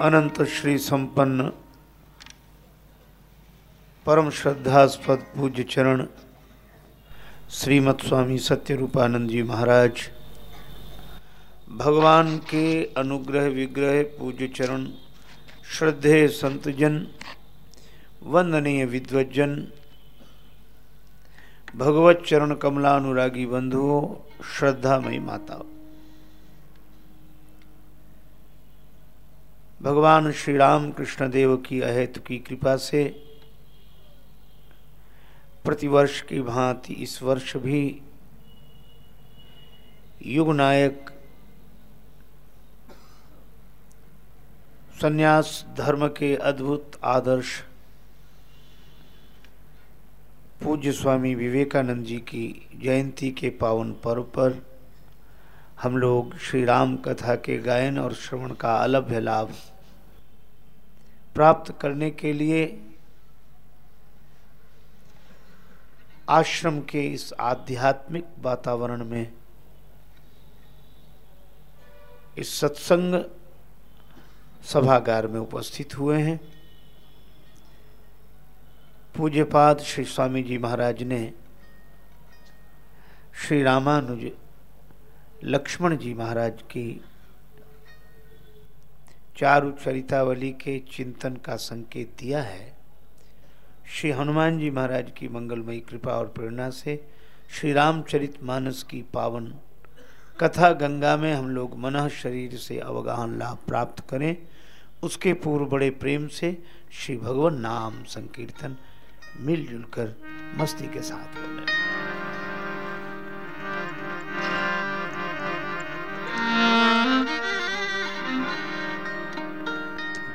अनंत श्री संपन्न परम श्रद्धास्पद पूज्य चरण श्रीमद स्वामी सत्यरूपानंद जी महाराज, भगवान के अनुग्रह विग्रह पूज्य चरण श्रद्धेय संतजन, वंदनीय विद्वजन भगवत चरण कमलानुरागी बंधुओं, श्रद्धामयी माता भगवान श्री राम कृष्ण देव की अहेतु की कृपा से प्रतिवर्ष की भांति इस वर्ष भी युग नायक संन्यास धर्म के अद्भुत आदर्श पूज्य स्वामी विवेकानंद जी की जयंती के पावन पर्व पर हम लोग श्री राम कथा के गायन और श्रवण का अलभ्य लाभ प्राप्त करने के लिए आश्रम के इस आध्यात्मिक वातावरण में इस सत्संग सभागार में उपस्थित हुए हैं। पूज्यपाद श्री स्वामी जी महाराज ने श्री रामानुज लक्ष्मण जी महाराज की चारु चरितावली के चिंतन का संकेत दिया है। श्री हनुमान जी महाराज की मंगलमयी कृपा और प्रेरणा से श्री रामचरित मानस की पावन कथा गंगा में हम लोग मन शरीर से अवगाहन लाभ प्राप्त करें। उसके पूर्व बड़े प्रेम से श्री भगवान नाम संकीर्तन मिलजुल कर मस्ती के साथ कर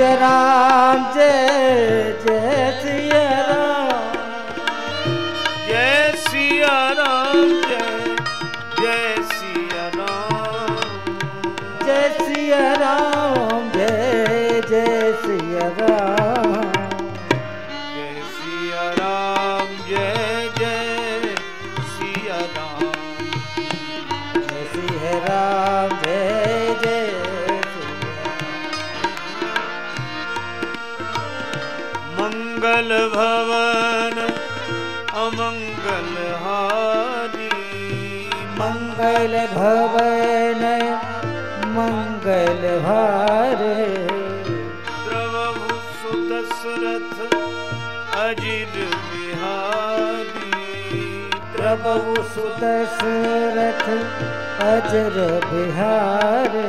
राम जय जय मंगल भवन अमंगल हारी। मंगल भवन मंगल हारे। प्रभु सुदशरथ अजिर बिहारी। प्रभु सुदशरथ अजर बिहारे।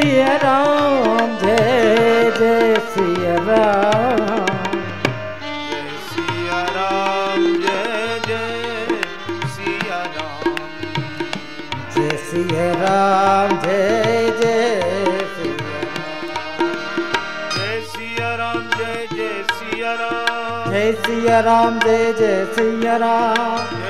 सिया राम जय जय सिया राम सिया राम जय जय सिया राम जय सिया राम जय जय सिया राम, जय जय सिया राम। जय सिया राम, जय जय सिया राम।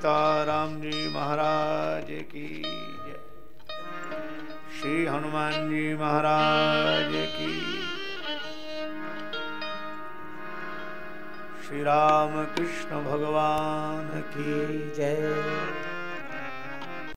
सीताराम जी महाराज की जय। श्री हनुमान जी महाराज की श्री राम कृष्ण भगवान की जय।